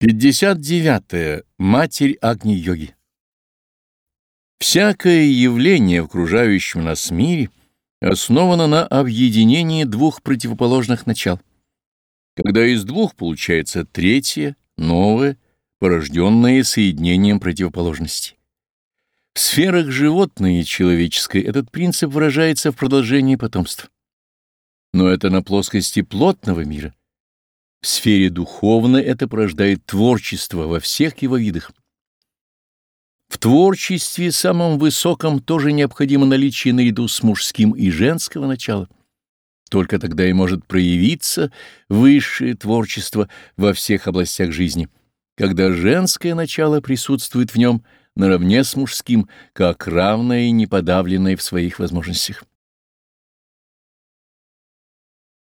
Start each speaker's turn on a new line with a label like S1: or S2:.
S1: 59. -е. Матерь Агни-йоги Всякое явление в окружающем нас мире основано на объединении двух противоположных начал. Когда из двух получается третье, новое, порожденное соединением противоположностей. В сферах животной и человеческой этот принцип выражается в продолжении потомства. Но это на плоскости плотного мира в сфере духовной это порождает творчество во всех его видах. В творчестве самом высоком тоже необходимо наличие наряду с мужским и женского начала. Только тогда и может проявиться высшее творчество во всех областях жизни, когда женское начало присутствует в нем наравне с мужским, как равное и неподавленное в своих возможностях.